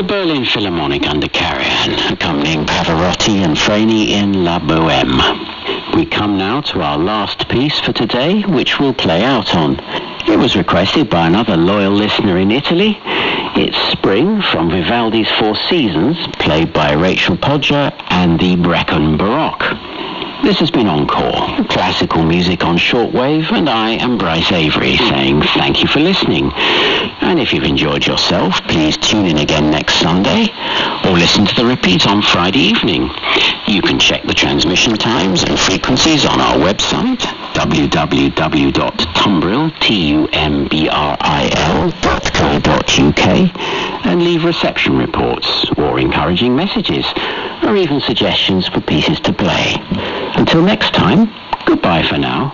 Berlin Philharmonic under Karajan, accompanying Pavarotti and Freni in La Boheme. We come now to our last piece for today, which we'll play out on. It was requested by another loyal listener in Italy. It's Spring from Vivaldi's Four Seasons, played by Rachel Podger and the Brecon Baroque. This has been Encore, classical music on shortwave, and I am Brice Avery saying thank you for listening. And if you've enjoyed yourself, please tune in again next Sunday or listen to the repeat on Friday evening. You can check the transmission times and frequencies on our website, www.tumbril.co.uk, and leave reception reports or encouraging messages or even suggestions for pieces to play. Until next time, goodbye for now.